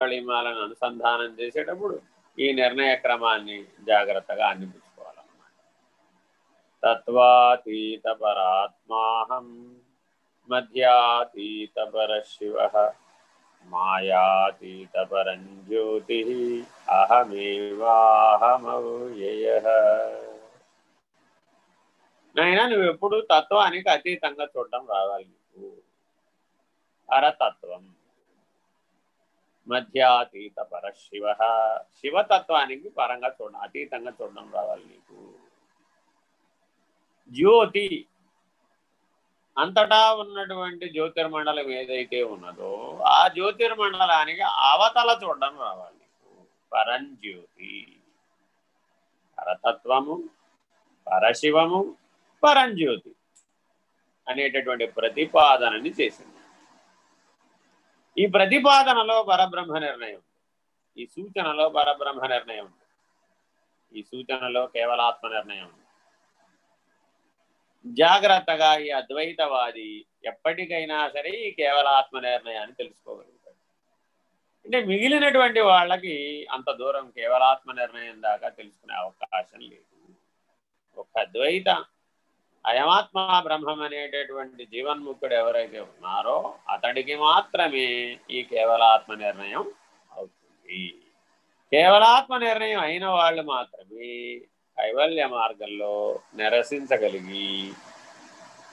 కళిమాలను అనుసంధానం చేసేటప్పుడు ఈ నిర్ణయ క్రమాన్ని జాగ్రత్తగా అందిపుచ్చుకోవాలన్నమాట తత్వాతీత పరాత్మాహం మధ్యాతీత పర శివ మాయాతీత పరం జ్యోతి అహమేవాహమవ్యయ. నైనా నువ్వు ఎప్పుడు తత్వానికి అతీతంగా చూడడం రావాలి నీకు. అరతత్వం. మధ్యాతీత పర శివ శివతత్వానికి పరంగా చూడడం అతీతంగా చూడడం రావాలి నీకు. జ్యోతి అంతటా ఉన్నటువంటి జ్యోతిర్మండలం ఏదైతే ఉన్నదో ఆ జ్యోతిర్మండలానికి అవతల చూడడం రావాలి నీకు. పరంజ్యోతి పరతత్వము పరశివము పరంజ్యోతి అనేటటువంటి ప్రతిపాదనని చేసింది. ఈ ప్రతిపాదనలో పరబ్రహ్మ నిర్ణయం. ఈ సూచనలో పరబ్రహ్మ నిర్ణయం. ఈ సూచనలో కేవలాత్మ నిర్ణయం. జాగ్రత్తగా ఈ అద్వైతవాది ఎప్పటికైనా సరే ఈ కేవలాత్మ నిర్ణయాన్ని తెలుసుకోగలుగుతాడు. అంటే మిగిలినటువంటి వాళ్ళకి అంత దూరం కేవలాత్మ నిర్ణయం దాకా తెలుసుకునే అవకాశం లేదు. ఒక అద్వైత అయమాత్మ బ్రహ్మం అనేటటువంటి జీవన్ముక్తుడు ఎవరైతే ఉన్నారో అతడికి మాత్రమే ఈ కేవలాత్మ నిర్ణయం అవుతుంది. కేవలాత్మ నిర్ణయం అయిన వాళ్ళు మాత్రమే కైవల్య మార్గంలో నిరసించగలిగి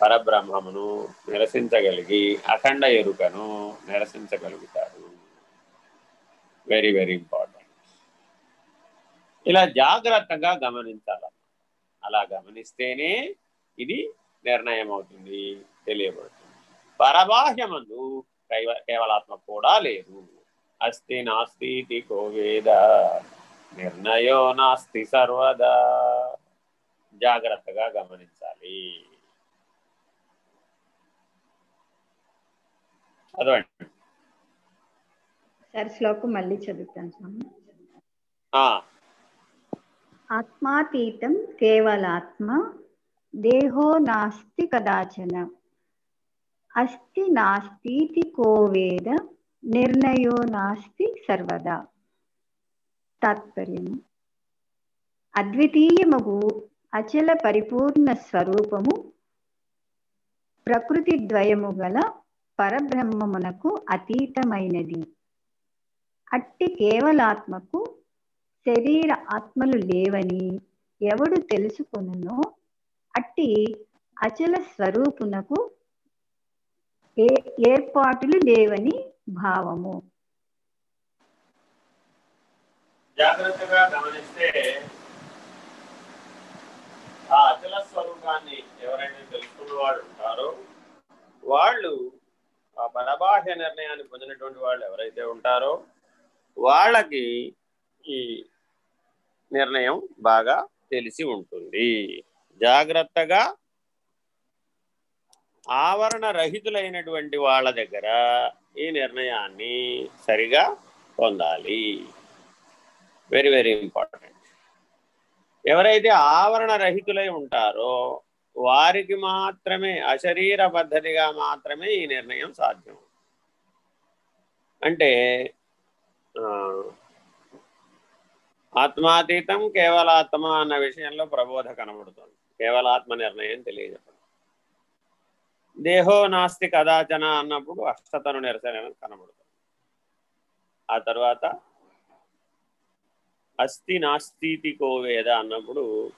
పరబ్రహ్మమును నిరసించగలిగి అఖండ ఎరుకను నిరసించగలుగుతారు వెరీ వెరీ ఇంపార్టెంట్ ఇలా జాగ్రత్తగా గమనించాలన్నమాట. అలా గమనిస్తేనే ఇది నిర్ణయం అవుతుంది తెలియబడుతుంది. పరబాహ్యమందు కైవ కేవలాత్మ కూడా లేదు. అస్తి నాస్తి కోవేద నిర్ణయో నాస్తి సర్వదా. జాగ్రత్తగా గమనించాలి. చదవండి సార్ శ్లోకం మళ్ళీ చదువుతాను స్వామి. ఆ, ఆత్మాతీతం కేవలాత్మ దేహో నాస్తి కదాచన. అస్తి నాస్తి కోవేద నిర్ణయో నాస్తి సర్వదా. తాత్పర్యము. అద్వితీయమగు అచల పరిపూర్ణ స్వరూపము ప్రకృతి ద్వయము గల పరబ్రహ్మమునకు అతీతమైనది. అట్టి కేవలాత్మకు శరీర ఆత్మలు లేవని ఎవడు తెలుసుకొనునో అట్టి అచల స్వరూపునకు ఏ ఏర్పాటులు లేవని భావము. జాగ్రత్తగా గమనిస్తే ఆ అచల స్వరూపాన్ని ఎవరైతే తెలుసుకున్న వాడు ఉంటారో వాళ్ళు ఆ పరబాహ్య నిర్ణయాన్ని పొందినటువంటి వాళ్ళు ఎవరైతే ఉంటారో వాళ్ళకి ఈ నిర్ణయం బాగా తెలిసి ఉంటుంది. జాగ్రత్తగా ఆవరణ రహితులైనటువంటి వాళ్ళ దగ్గర ఈ నిర్ణయాన్ని సరిగా పొందాలి. వెరీ వెరీ ఇంపార్టెంట్ ఎవరైతే ఆవరణ రహితులై ఉంటారో వారికి మాత్రమే అశరీర పద్ధతిగా మాత్రమే ఈ నిర్ణయం సాధ్యం. అంటే ఆ, ఆత్మాతీతం కేవలాత్మ అన్న విషయంలో ప్రబోధ కనబడుతుంది. కేవలాత్మ నిర్ణయం తెలియజెప్పడం. దేహో నాస్తి కదాచన అన్నప్పుడు అష్టతను నిరసన కనబడుతుంది. ఆ తర్వాత అస్థి నాస్తితి కోవేద అన్నప్పుడు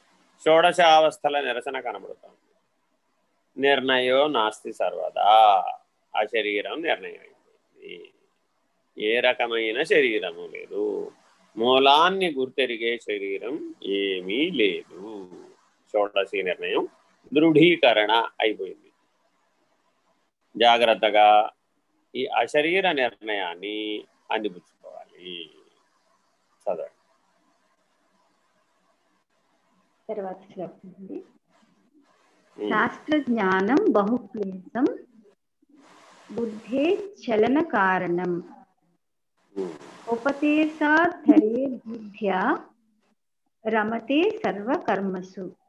షోడశావస్థల నిరసన కనబడుతుంది. నిర్ణయో నాస్తి సర్వదా. ఆ శరీరం నిర్ణయం అయిపోయింది ఏ రకమైన శరీరము లేదు. మూలాన్ని గుర్తెరిగే శరీరం ఏమీ లేదు. షోడశి నిర్ణయం దృఢీకరణ అయిపోయింది జాగ్రత్తగా ఈ అశరీర నిర్ణయాన్ని అందిపుచ్చుకోవాలి చదవండి తర్వాత శ్లోకం అండి ఉమ్. శాస్త్ర జ్ఞానం బహుక్లేశం బుద్ధే చలన కారణం ఉమ్. ఉపదేశాధరే బుద్ధ్యా రమతే సర్వకర్మసు ఉమ్. తాత్పర్యం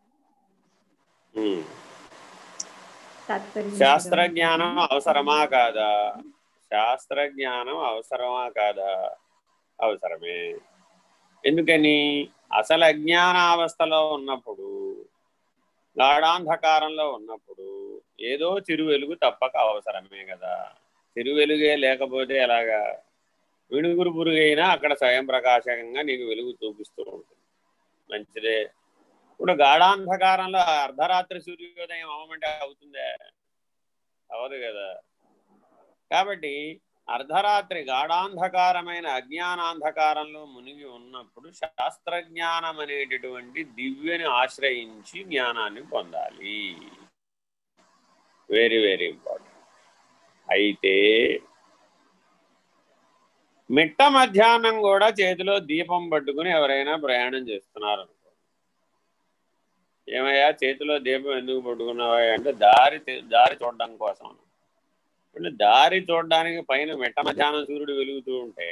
శాస్త్రజ్ఞానం అవసరమా కాదా? శాస్త్రజ్ఞానం అవసరమా కాదా? అవసరమే. ఎందుకని? అసలు అజ్ఞానావస్థలో ఉన్నప్పుడు గాఢాంధకారంలో ఉన్నప్పుడు ఏదో చిరు వెలుగు తప్పక అవసరమే కదా. చిరు వెలుగే లేకపోతే ఎలాగా? విణుగురు పురుగైనా అక్కడ స్వయం ప్రకాశకంగా నీకు వెలుగు చూపిస్తూ ఉంటుంది. మంచిదే. ఇప్పుడు గాఢాంధకారంలో అర్ధరాత్రి సూర్యోదయం అవ్వమంటే అవుతుందే? అవదు కదా. కాబట్టి అర్ధరాత్రి గాఢాంధకారమైన అజ్ఞానాంధకారంలో మునిగి ఉన్నప్పుడు శాస్త్రజ్ఞానం అనేటటువంటి దివ్యని ఆశ్రయించి జ్ఞానాన్ని పొందాలి. వెరీ వెరీ ఇంపార్టెంట్ అయితే మిట్ట మధ్యాహ్నం కూడా చేతిలో దీపం పట్టుకుని ఎవరైనా ప్రయాణం చేస్తున్నారు. ఏమయ్యా చేతిలో దీపం ఎందుకు పట్టుకున్నావా అంటే దారి దారి చూడడం కోసం. అంటే దారి చూడడానికి పైన మెట్ట మధ్యాహ్నం సూర్యుడు వెలుగుతూ ఉంటే